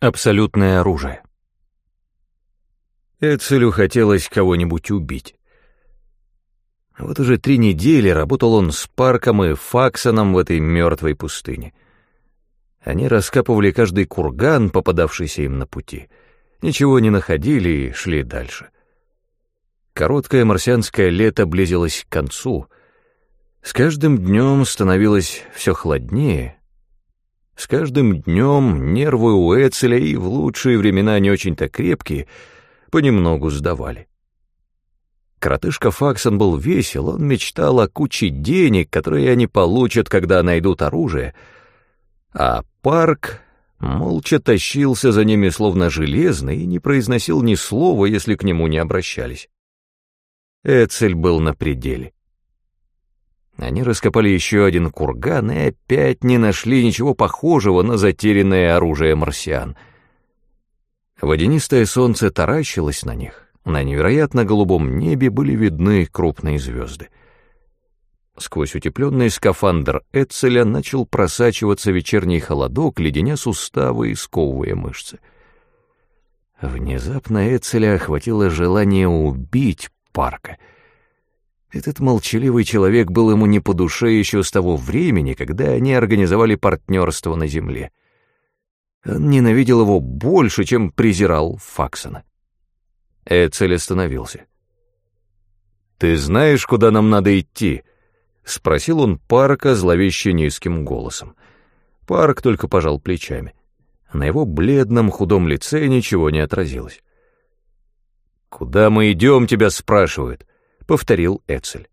Абсолютное оружие. Эцелю хотелось кого-нибудь убить. Вот уже три недели работал он с Парком и Факсоном в этой мертвой пустыне. Они раскапывали каждый курган, попадавшийся им на пути. Ничего не находили и шли дальше. Короткое марсианское лето близилось к концу. С каждым днем становилось все холоднее, с каждым днем нервы у Эцеля и в лучшие времена не очень-то крепкие, понемногу сдавали. Коротышка Факсон был весел, он мечтал о куче денег, которые они получат, когда найдут оружие, а Парк молча тащился за ними словно железный и не произносил ни слова, если к нему не обращались. Эцель был на пределе. Они раскопали еще один курган и опять не нашли ничего похожего на затерянное оружие марсиан. Водянистое солнце таращилось на них. На невероятно голубом небе были видны крупные звезды. Сквозь утепленный скафандр Эцеля начал просачиваться вечерний холодок, леденя суставы и сковывая мышцы. Внезапно Эцеля охватило желание убить Парка — этот молчаливый человек был ему не по душе еще с того времени, когда они организовали партнерство на земле. Он ненавидел его больше, чем презирал Факсона. Эцель остановился. «Ты знаешь, куда нам надо идти?» — спросил он Парка зловеще низким голосом. Парк только пожал плечами. На его бледном худом лице ничего не отразилось. «Куда мы идем?» — тебя спрашивают повторил Эцель.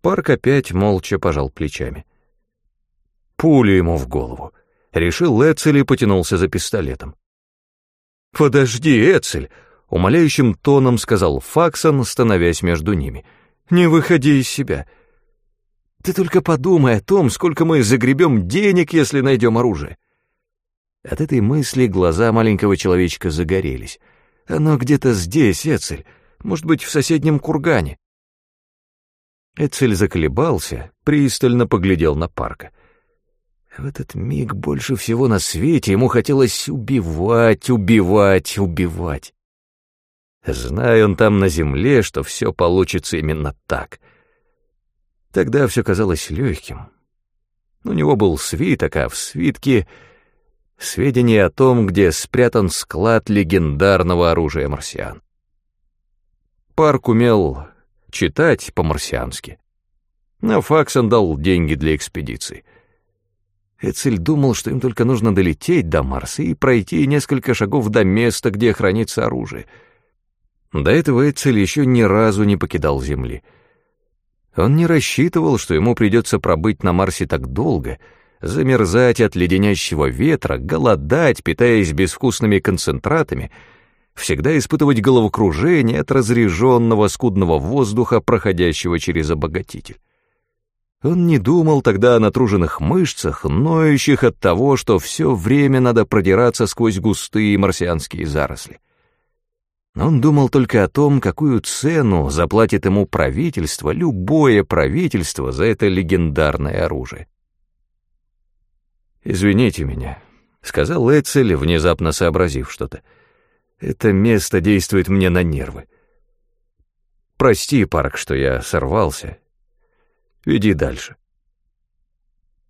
Парк опять молча пожал плечами. Пулю ему в голову. Решил Эцель и потянулся за пистолетом. «Подожди, Эцель!» — умоляющим тоном сказал Факсон, становясь между ними. «Не выходи из себя. Ты только подумай о том, сколько мы загребем денег, если найдем оружие». От этой мысли глаза маленького человечка загорелись. «Оно где-то здесь, Эцель, может быть, в соседнем кургане». Эцель заколебался, пристально поглядел на парка. В этот миг больше всего на свете ему хотелось убивать, убивать, убивать. Зная он там на земле, что все получится именно так. Тогда все казалось легким. У него был свиток, а в свитке — сведения о том, где спрятан склад легендарного оружия марсиан. Парк умел читать по-марсиански. Но Факсон дал деньги для экспедиции. Эцель думал, что им только нужно долететь до Марса и пройти несколько шагов до места, где хранится оружие. До этого Эцель еще ни разу не покидал Земли. Он не рассчитывал, что ему придется пробыть на Марсе так долго, замерзать от леденящего ветра, голодать, питаясь безвкусными концентратами — всегда испытывать головокружение от разреженного скудного воздуха, проходящего через обогатитель. Он не думал тогда о натруженных мышцах, ноющих от того, что все время надо продираться сквозь густые марсианские заросли. Он думал только о том, какую цену заплатит ему правительство, любое правительство, за это легендарное оружие. «Извините меня», — сказал Эцель, внезапно сообразив что-то. Это место действует мне на нервы. Прости, Парк, что я сорвался. Иди дальше.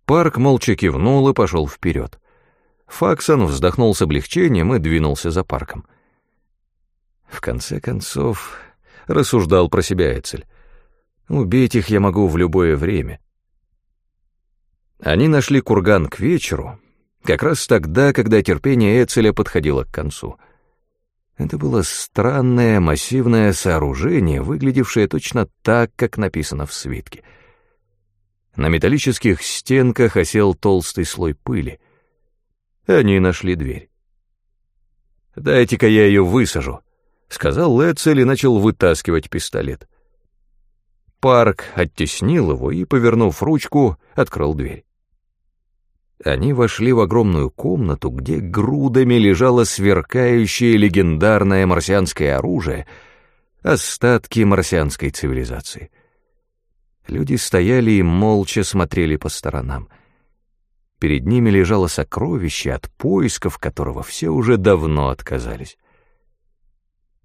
Парк молча кивнул и пошел вперед. Факсон вздохнул с облегчением и двинулся за парком. В конце концов, рассуждал про себя Эцель, убить их я могу в любое время. Они нашли курган к вечеру, как раз тогда, когда терпение Эцеля подходило к концу — это было странное массивное сооружение, выглядевшее точно так, как написано в свитке. На металлических стенках осел толстый слой пыли. Они нашли дверь. «Дайте-ка я ее высажу», — сказал Лецель и начал вытаскивать пистолет. Парк оттеснил его и, повернув ручку, открыл дверь. Они вошли в огромную комнату, где грудами лежало сверкающее легендарное марсианское оружие, остатки марсианской цивилизации. Люди стояли и молча смотрели по сторонам. перед ними лежало сокровище, от поисков которого все уже давно отказались.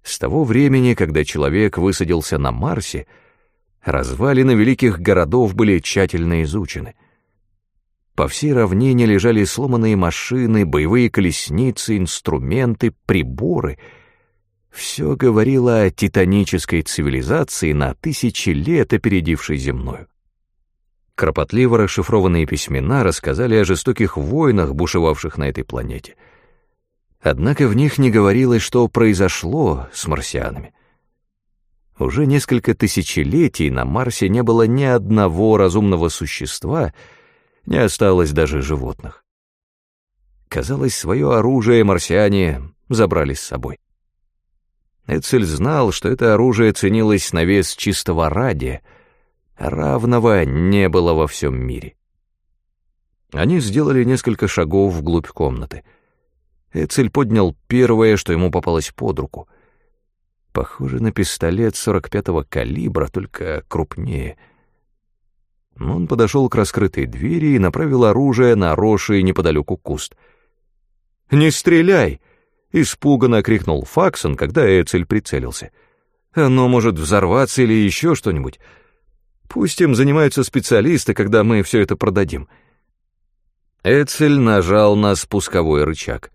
С того времени, когда человек высадился на Марсе, развалины великих городов были тщательно изучены. По всей равнине лежали сломанные машины, боевые колесницы, инструменты, приборы. Все говорило о титанической цивилизации на тысячи лет опередившей земную. Кропотливо расшифрованные письмена рассказали о жестоких войнах, бушевавших на этой планете. Однако в них не говорилось, что произошло с марсианами. Уже несколько тысячелетий на Марсе не было ни одного разумного существа, не осталось даже животных. Казалось, свое оружие марсиане забрали с собой. Эцель знал, что это оружие ценилось на вес чистого радия — Равного не было во всем мире. Они сделали несколько шагов вглубь комнаты. Эцель поднял первое, что ему попалось под руку. Похоже на пистолет 45-го калибра, только крупнее. Он подошел к раскрытой двери и направил оружие на росший неподалеку куст. «Не стреляй!» — испуганно крикнул Факсон, когда Эцель прицелился. «Оно может взорваться или еще что-нибудь. Пусть им занимаются специалисты, когда мы все это продадим. Эцель нажал на спусковой рычаг.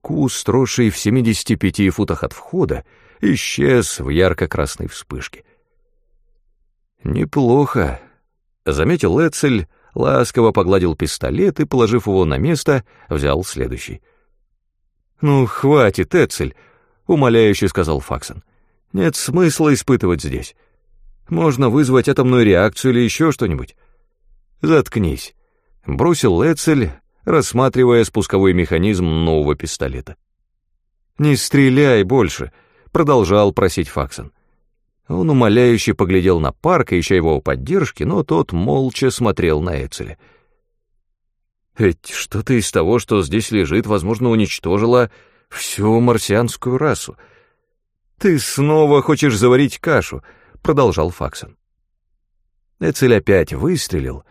Куст, росший в 75 футах от входа, исчез в ярко-красной вспышке. «Неплохо», — заметил Эцель, ласково погладил пистолет и, положив его на место, взял следующий. «Ну, хватит, Эцель», — умоляюще сказал Факсон. «Нет смысла испытывать здесь. Можно вызвать атомную реакцию или еще что-нибудь. Заткнись. Бросил Эцель, рассматривая спусковой механизм нового пистолета. «Не стреляй больше», — продолжал просить Факсон. Он умоляюще поглядел на парка, ища его поддержки, но тот молча смотрел на Эцеля. «Ведь что-то из того, что здесь лежит, возможно, уничтожило всю марсианскую расу. Ты снова хочешь заварить кашу», продолжал Факсон. Эцель опять выстрелил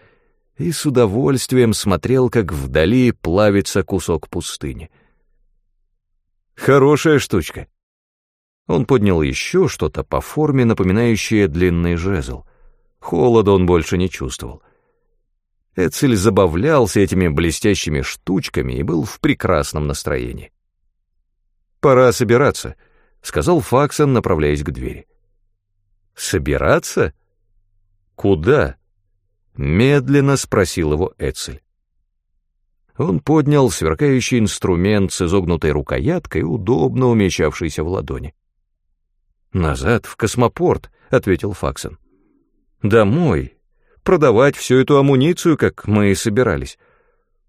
и с удовольствием смотрел, как вдали плавится кусок пустыни. Хорошая штучка. Он поднял еще что-то по форме, напоминающее длинный жезл. Холода он больше не чувствовал. Эцель забавлялся этими блестящими штучками и был в прекрасном настроении. «Пора собираться», — сказал Факсон, направляясь к двери. Собираться? Куда? Медленно спросил его Эцель. Он поднял сверкающий инструмент с изогнутой рукояткой, удобно умещавшийся в ладони. «Назад, в космопорт», — ответил Факсон. «Домой. Продавать всю эту амуницию, как мы и собирались.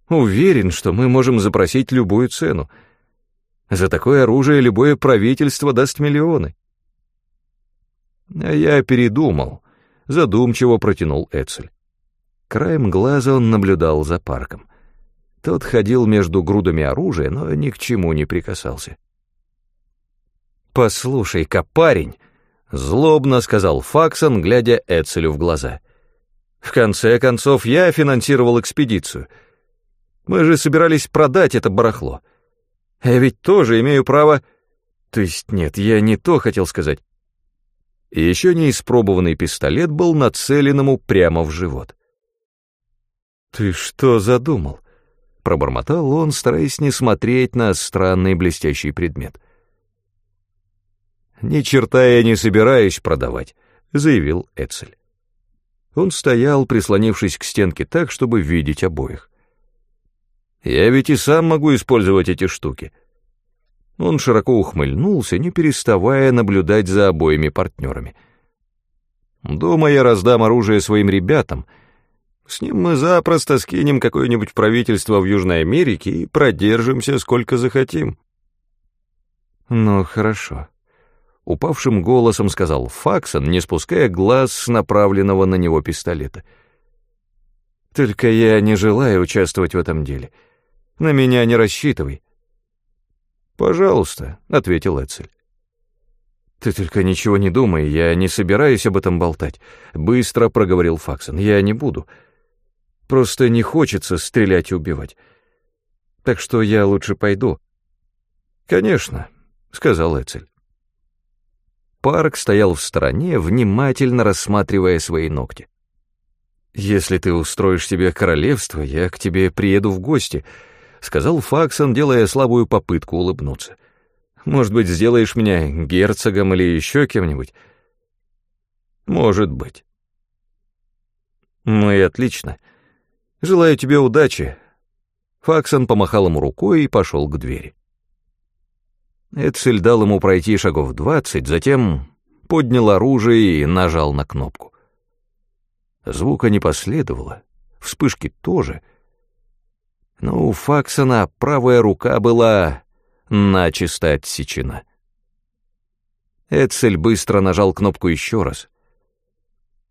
Уверен, что мы можем запросить любую цену. За такое оружие любое правительство даст миллионы». А я передумал, задумчиво протянул Эцель. Краем глаза он наблюдал за парком. Тот ходил между грудами оружия, но ни к чему не прикасался. «Послушай-ка, парень!» — злобно сказал Факсон, глядя Эцелю в глаза. «В конце концов, я финансировал экспедицию. Мы же собирались продать это барахло. Я ведь тоже имею право...» То есть нет, я не то хотел сказать еще не испробованный пистолет был нацелен ему прямо в живот. «Ты что задумал?» — пробормотал он, стараясь не смотреть на странный блестящий предмет. «Ни черта я не собираюсь продавать», — заявил Эцель. Он стоял, прислонившись к стенке так, чтобы видеть обоих. «Я ведь и сам могу использовать эти штуки», — он широко ухмыльнулся, не переставая наблюдать за обоими партнерами. «Дома я раздам оружие своим ребятам. С ним мы запросто скинем какое-нибудь правительство в Южной Америке и продержимся сколько захотим». «Ну, хорошо», — упавшим голосом сказал Факсон, не спуская глаз с направленного на него пистолета. «Только я не желаю участвовать в этом деле. На меня не рассчитывай. «Пожалуйста», — ответил Эцель. «Ты только ничего не думай, я не собираюсь об этом болтать», — быстро проговорил Факсон. «Я не буду. Просто не хочется стрелять и убивать. Так что я лучше пойду». «Конечно», — сказал Эцель. Парк стоял в стороне, внимательно рассматривая свои ногти. «Если ты устроишь себе королевство, я к тебе приеду в гости», — сказал Факсон, делая слабую попытку улыбнуться. «Может быть, сделаешь меня герцогом или еще кем-нибудь?» «Может быть». «Ну и отлично. Желаю тебе удачи». Факсон помахал ему рукой и пошел к двери. Эцель дал ему пройти шагов двадцать, затем поднял оружие и нажал на кнопку. Звука не последовало, вспышки тоже. Но у Факсона правая рука была начисто отсечена. Эцель быстро нажал кнопку еще раз.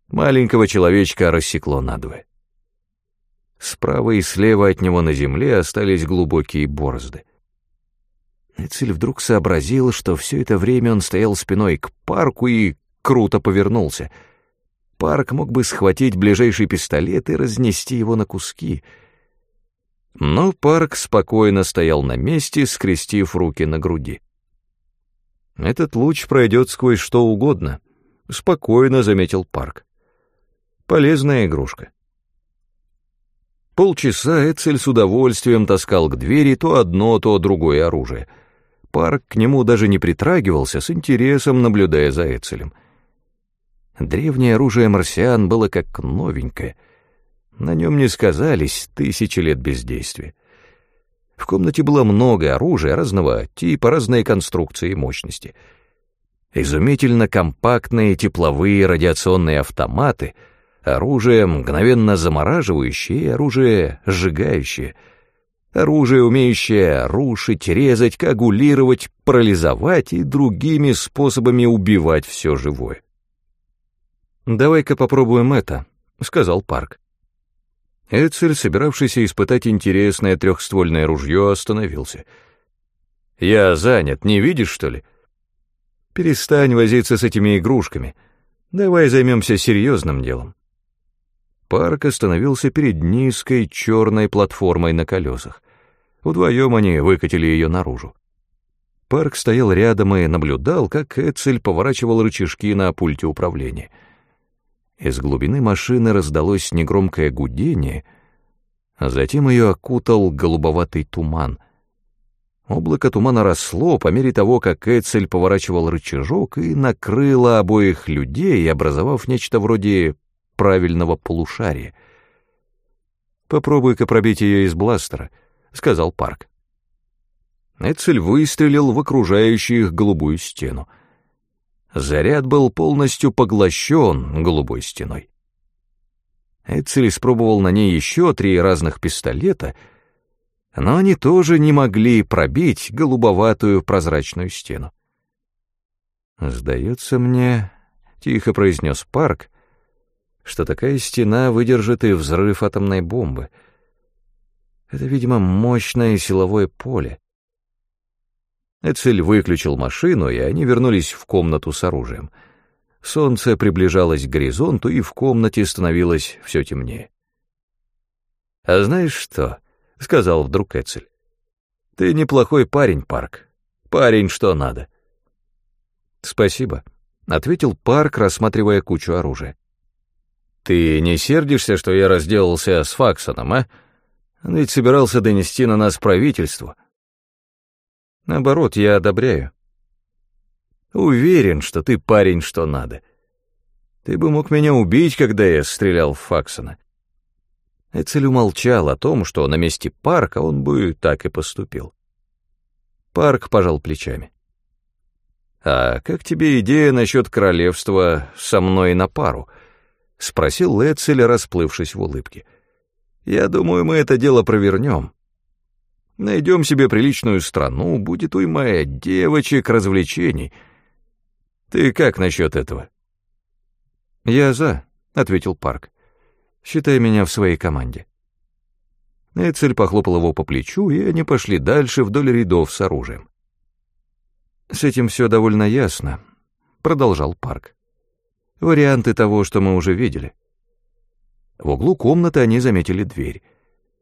Маленького человечка рассекло надвое. Справа и слева от него на земле остались глубокие борозды. Эцель вдруг сообразил, что все это время он стоял спиной к Парку и круто повернулся — Парк мог бы схватить ближайший пистолет и разнести его на куски. Но Парк спокойно стоял на месте, скрестив руки на груди. «Этот луч пройдет сквозь что угодно», — спокойно заметил Парк. «Полезная игрушка». Полчаса Эцель с удовольствием таскал к двери то одно, то другое оружие. Парк к нему даже не притрагивался, с интересом наблюдая за Эцелем — Древнее оружие марсиан было как новенькое. На нем не сказались тысячи лет бездействия. В комнате было много оружия разного типа, разной конструкции и мощности. Изумительно компактные тепловые радиационные автоматы, оружие мгновенно замораживающее и оружие сжигающее, оружие, умеющее рушить, резать, коагулировать, парализовать и другими способами убивать все живое. «Давай-ка попробуем это», — сказал Парк. Эцель, собиравшийся испытать интересное трехствольное ружье, остановился. «Я занят, не видишь, что ли?» «Перестань возиться с этими игрушками. Давай займемся серьезным делом». Парк остановился перед низкой черной платформой на колесах. Вдвоем они выкатили ее наружу. Парк стоял рядом и наблюдал, как Эцель поворачивал рычажки на пульте управления — из глубины машины раздалось негромкое гудение, а затем ее окутал голубоватый туман. Облако тумана росло по мере того, как Эцель поворачивал рычажок и накрыло обоих людей, образовав нечто вроде правильного полушария. «Попробуй-ка пробить ее из бластера», — сказал Парк. Эцель выстрелил в окружающую их голубую стену. Заряд был полностью поглощен голубой стеной. Эцель испробовал на ней еще три разных пистолета, но они тоже не могли пробить голубоватую прозрачную стену. «Сдается мне», — тихо произнес Парк, что такая стена выдержит и взрыв атомной бомбы. Это, видимо, мощное силовое поле. Эцель выключил машину, и они вернулись в комнату с оружием. Солнце приближалось к горизонту, и в комнате становилось все темнее. «А знаешь что?» — сказал вдруг Эцель. «Ты неплохой парень, Парк. Парень, что надо». «Спасибо», — ответил Парк, рассматривая кучу оружия. «Ты не сердишься, что я разделался с Факсоном, а? Он ведь собирался донести на нас правительство». Наоборот, я одобряю. Уверен, что ты парень, что надо. Ты бы мог меня убить, когда я стрелял в Факсона. Эцель умолчал о том, что на месте Парка он бы так и поступил. Парк пожал плечами. «А как тебе идея насчет королевства со мной на пару?» — спросил Эцель, расплывшись в улыбке. «Я думаю, мы это дело провернем. Найдем себе приличную страну, будет уйма девочек, развлечений. Ты как насчет этого?» «Я за», — ответил Парк. «Считай меня в своей команде». Эцель похлопал его по плечу, и они пошли дальше вдоль рядов с оружием. «С этим все довольно ясно», — продолжал Парк. «Варианты того, что мы уже видели. В углу комнаты они заметили дверь.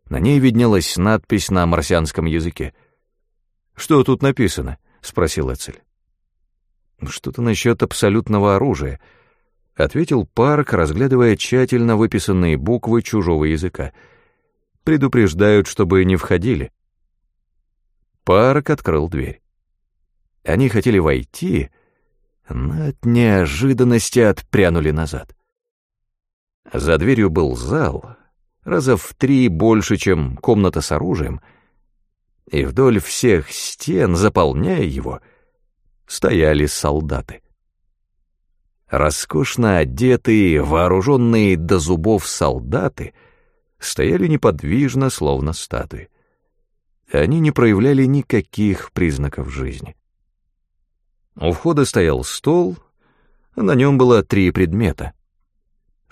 На ней виднелась надпись на марсианском языке. «Что тут написано?» — спросил Эцель. «Что-то насчет абсолютного оружия», — ответил Парк, разглядывая тщательно выписанные буквы чужого языка. «Предупреждают, чтобы не входили». Парк открыл дверь. Они хотели войти, но от неожиданности отпрянули назад. За дверью был зал, раза в три больше, чем комната с оружием, и вдоль всех стен, заполняя его, стояли солдаты. Роскошно одетые, вооруженные до зубов солдаты стояли неподвижно, словно статуи. Они не проявляли никаких признаков жизни. У входа стоял стол, на нем было три предмета.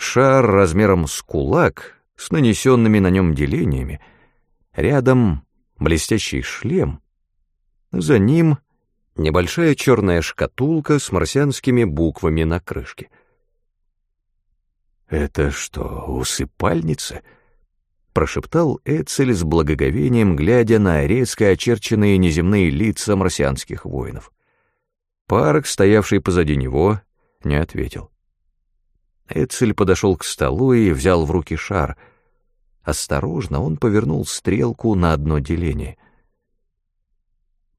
Шар размером с кулак, с нанесенными на нем делениями, рядом блестящий шлем, за ним небольшая черная шкатулка с марсианскими буквами на крышке. «Это что, усыпальница?» — прошептал Эцель с благоговением, глядя на резко очерченные неземные лица марсианских воинов. Парк, стоявший позади него, не ответил. Эцель подошел к столу и взял в руки шар. Осторожно он повернул стрелку на одно деление.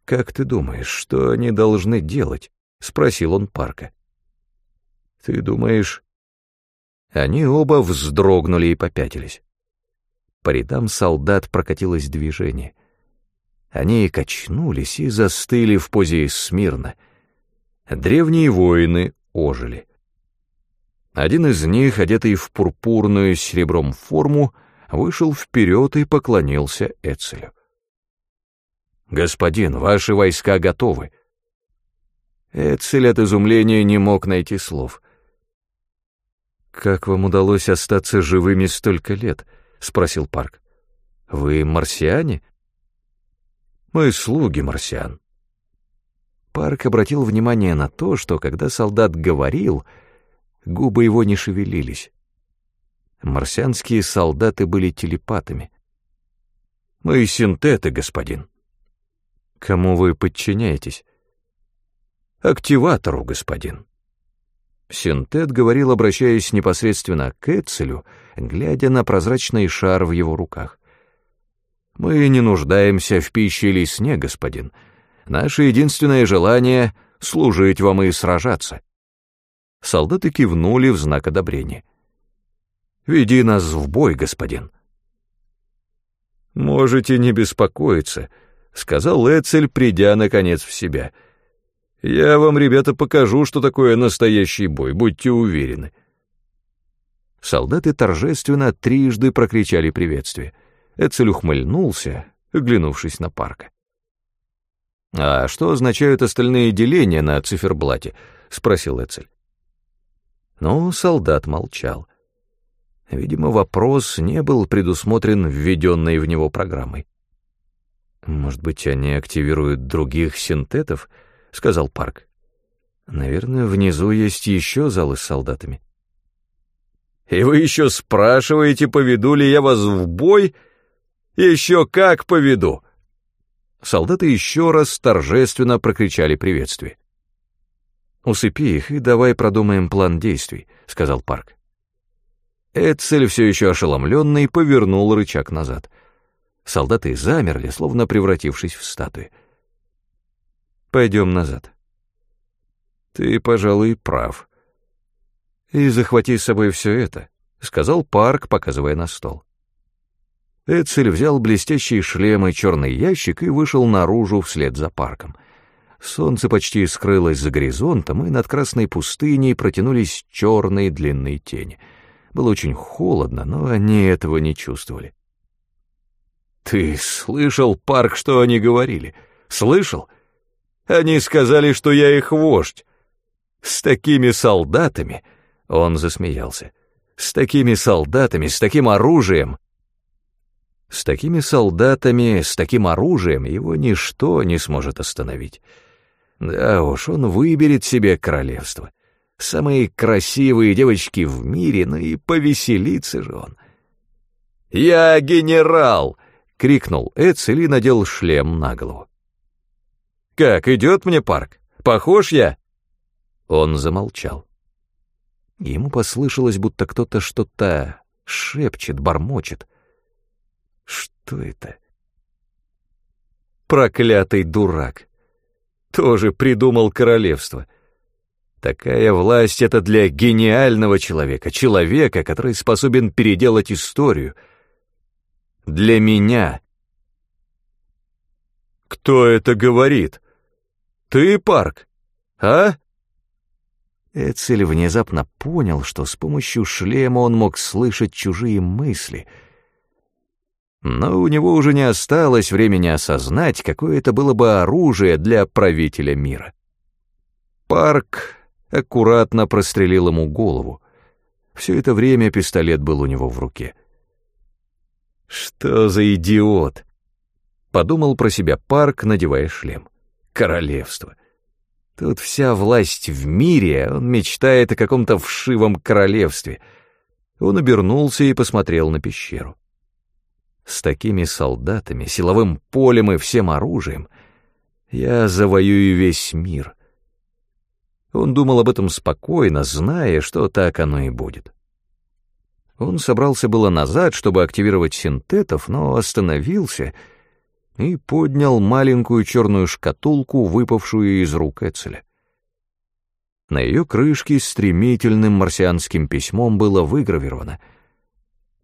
«Как ты думаешь, что они должны делать?» — спросил он Парка. «Ты думаешь...» Они оба вздрогнули и попятились. По рядам солдат прокатилось движение. Они качнулись и застыли в позе смирно. Древние воины ожили. Один из них, одетый в пурпурную с серебром форму, вышел вперед и поклонился Эцелю. «Господин, ваши войска готовы». Эцель от изумления не мог найти слов. «Как вам удалось остаться живыми столько лет?» — спросил Парк. «Вы марсиане?» «Мы слуги марсиан». Парк обратил внимание на то, что когда солдат говорил — Губы его не шевелились. Марсианские солдаты были телепатами. «Мы синтеты, господин». «Кому вы подчиняетесь?» «Активатору, господин». Синтет говорил, обращаясь непосредственно к Эцелю, глядя на прозрачный шар в его руках. «Мы не нуждаемся в пище или сне, господин. Наше единственное желание — служить вам и сражаться». Солдаты кивнули в знак одобрения. «Веди нас в бой, господин». «Можете не беспокоиться», — сказал Эцель, придя, наконец, в себя. «Я вам, ребята, покажу, что такое настоящий бой, будьте уверены». Солдаты торжественно трижды прокричали приветствие. Эцель ухмыльнулся, оглянувшись на парка. «А что означают остальные деления на циферблате?» — спросил Эцель. Но солдат молчал. Видимо, вопрос не был предусмотрен введенной в него программой. «Может быть, они активируют других синтетов?» — сказал Парк. «Наверное, внизу есть еще залы с солдатами». «И вы еще спрашиваете, поведу ли я вас в бой? Еще как поведу!» Солдаты еще раз торжественно прокричали приветствие. «Усыпи их и давай продумаем план действий», — сказал Парк. Эцель, все еще ошеломленный, повернул рычаг назад. Солдаты замерли, словно превратившись в статуи. «Пойдем назад». «Ты, пожалуй, прав». «И захвати с собой все это», — сказал Парк, показывая на стол. Эцель взял блестящий шлем и черный ящик и вышел наружу вслед за Парком — Солнце почти скрылось за горизонтом, и над красной пустыней протянулись черные длинные тени. Было очень холодно, но они этого не чувствовали. «Ты слышал, Парк, что они говорили? Слышал? Они сказали, что я их вождь. С такими солдатами...» — он засмеялся. «С такими солдатами, с таким оружием...» С такими солдатами, с таким оружием его ничто не сможет остановить. Да уж, он выберет себе королевство. Самые красивые девочки в мире, ну и повеселится же он. «Я генерал!» — крикнул Эцель и надел шлем на голову. «Как, идет мне парк? Похож я?» Он замолчал. Ему послышалось, будто кто-то что-то шепчет, бормочет. Что это? Проклятый дурак! Тоже придумал королевство. Такая власть — это для гениального человека, человека, который способен переделать историю. Для меня. Кто это говорит? Ты, Парк? А? Эцель внезапно понял, что с помощью шлема он мог слышать чужие мысли. Но у него уже не осталось времени осознать, какое это было бы оружие для правителя мира. Парк аккуратно прострелил ему голову. Все это время пистолет был у него в руке. «Что за идиот?» — подумал про себя Парк, надевая шлем. «Королевство. Тут вся власть в мире, он мечтает о каком-то вшивом королевстве. Он обернулся и посмотрел на пещеру. С такими солдатами, силовым полем и всем оружием я завоюю весь мир. Он думал об этом спокойно, зная, что так оно и будет. Он собрался было назад, чтобы активировать синтетов, но остановился — и поднял маленькую черную шкатулку, выпавшую из рук Эцеля. На ее крышке стремительным марсианским письмом было выгравировано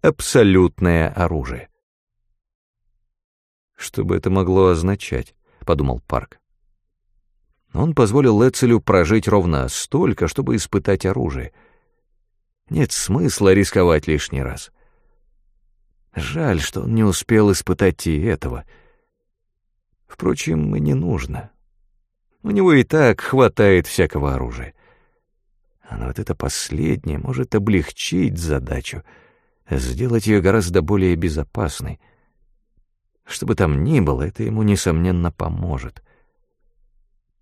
«Абсолютное оружие». «Что бы это могло означать?» — подумал Парк. Он позволил Эцелю прожить ровно столько, чтобы испытать оружие. Нет смысла рисковать лишний раз. Жаль, что он не успел испытать и этого — Впрочем, и не нужно. У него и так хватает всякого оружия. Но вот это последнее может облегчить задачу, сделать ее гораздо более безопасной. Что бы там ни было, это ему, несомненно, поможет.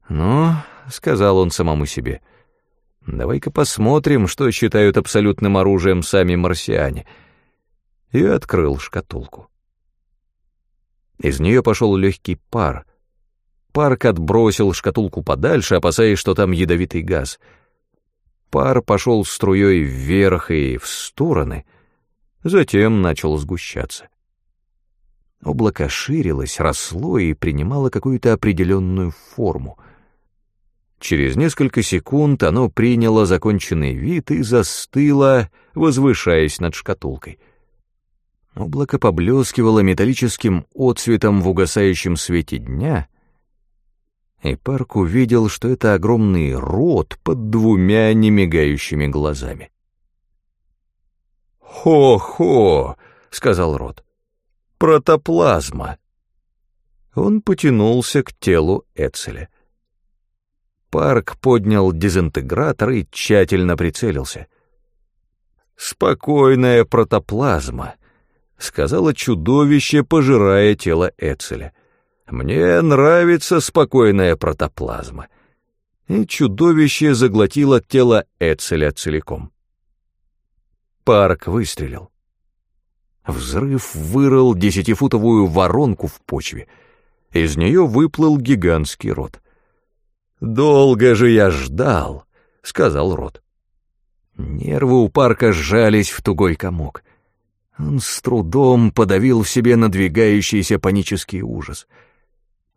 «Ну», — сказал он самому себе, — «давай-ка посмотрим, что считают абсолютным оружием сами марсиане». И открыл шкатулку. Из нее пошел легкий пар. Парк отбросил шкатулку подальше, опасаясь, что там ядовитый газ. Пар пошел струей вверх и в стороны, затем начал сгущаться. Облако ширилось, росло и принимало какую-то определенную форму. Через несколько секунд оно приняло законченный вид и застыло, возвышаясь над шкатулкой — Облако поблескивало металлическим отцветом в угасающем свете дня, и Парк увидел, что это огромный рот под двумя немигающими глазами. «Хо-хо!» — сказал рот. «Протоплазма!» Он потянулся к телу Эцеля. Парк поднял дезинтегратор и тщательно прицелился. «Спокойная протоплазма», — сказала чудовище, пожирая тело Эцеля. «Мне нравится спокойная протоплазма». И чудовище заглотило тело Эцеля целиком. Парк выстрелил. Взрыв вырыл десятифутовую воронку в почве. Из нее выплыл гигантский рот. «Долго же я ждал», — сказал рот. Нервы у парка сжались в тугой комок. Он с трудом подавил в себе надвигающийся панический ужас.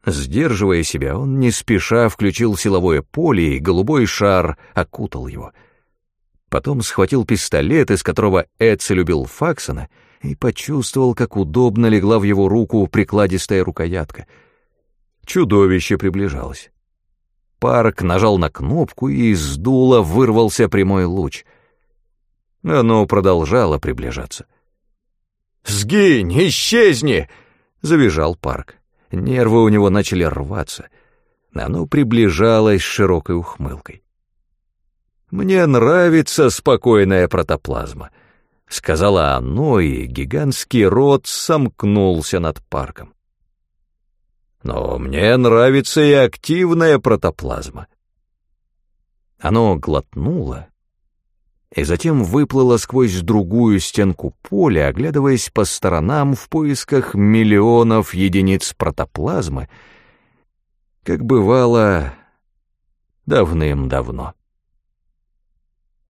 Сдерживая себя, он не спеша включил силовое поле, и голубой шар окутал его. Потом схватил пистолет, из которого Эдси любил Факсона, и почувствовал, как удобно легла в его руку прикладистая рукоятка. Чудовище приближалось. Парк нажал на кнопку, и из дула вырвался прямой луч. Оно продолжало приближаться — «Сгинь! Исчезни!» — завизжал Парк. Нервы у него начали рваться. Оно приближалось с широкой ухмылкой. «Мне нравится спокойная протоплазма», — сказала оно, и гигантский рот сомкнулся над парком. «Но мне нравится и активная протоплазма». Оно глотнуло и затем выплыло сквозь другую стенку поля, оглядываясь по сторонам в поисках миллионов единиц протоплазмы, как бывало давным-давно.